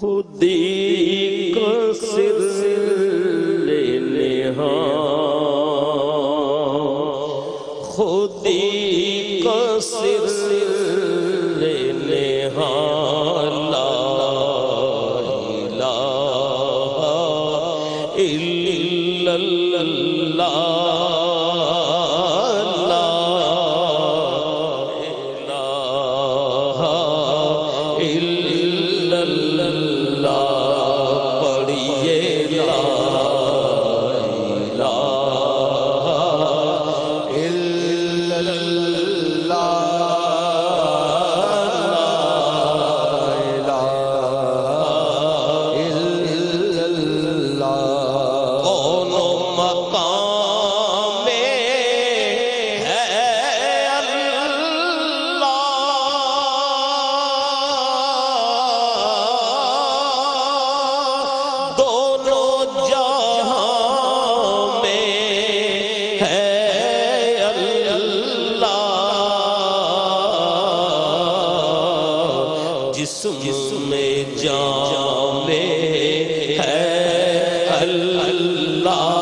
خودی کا سر لینے ہاں۔ خودی کا سر لینے ہاں۔ لا الہ الا اللہ۔ لا اللہ جس میں جان ہے۔ اللہ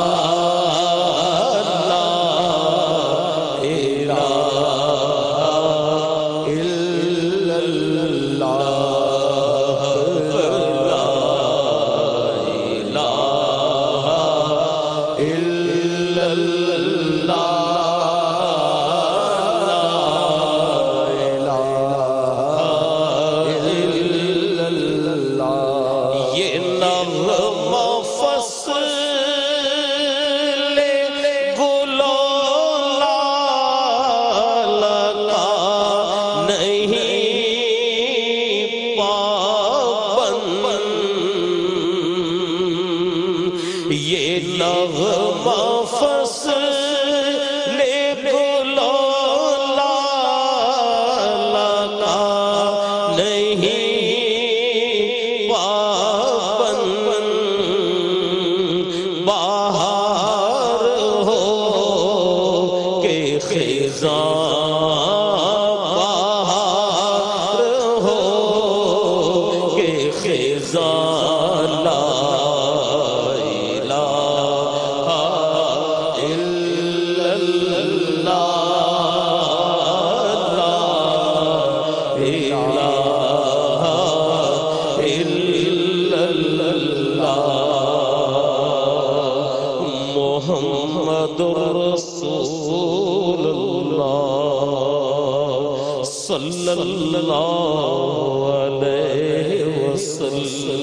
یہ نغمہ فصل گلو لال کا نہیں پابند باہر ہو کہ خزاں باہر ہو کہ خزاں محمد رسول اللہ صلی اللہ علیہ وسلم